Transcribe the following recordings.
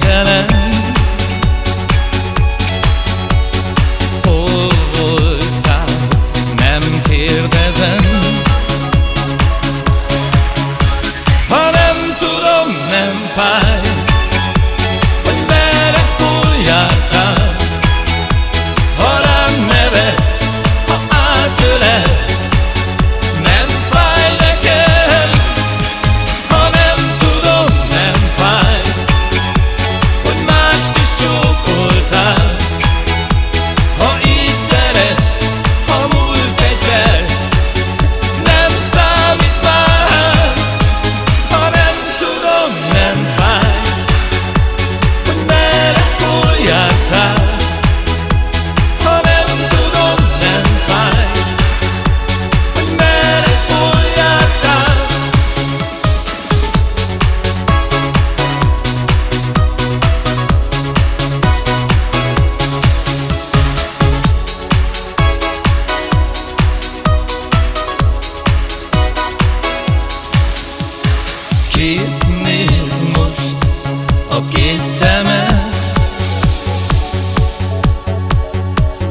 végtelen a két szeme.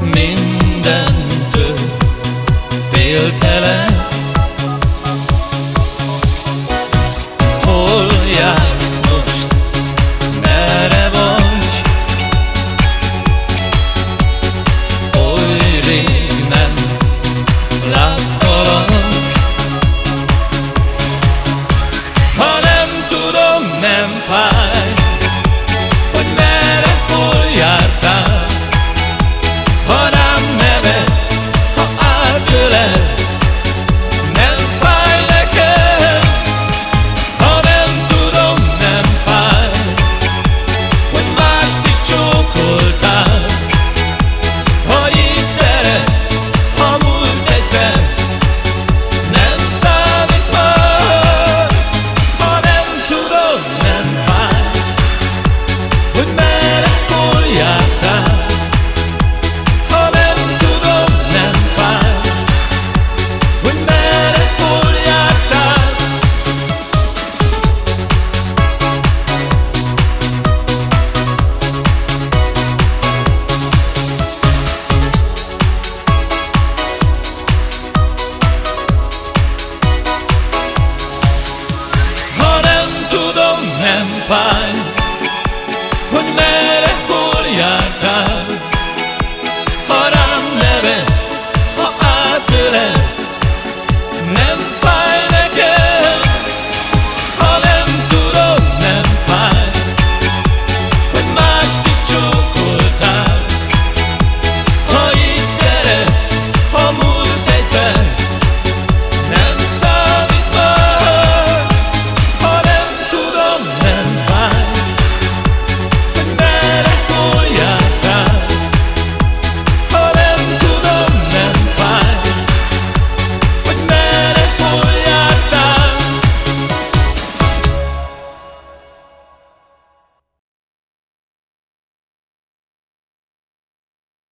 Mindentől féltelen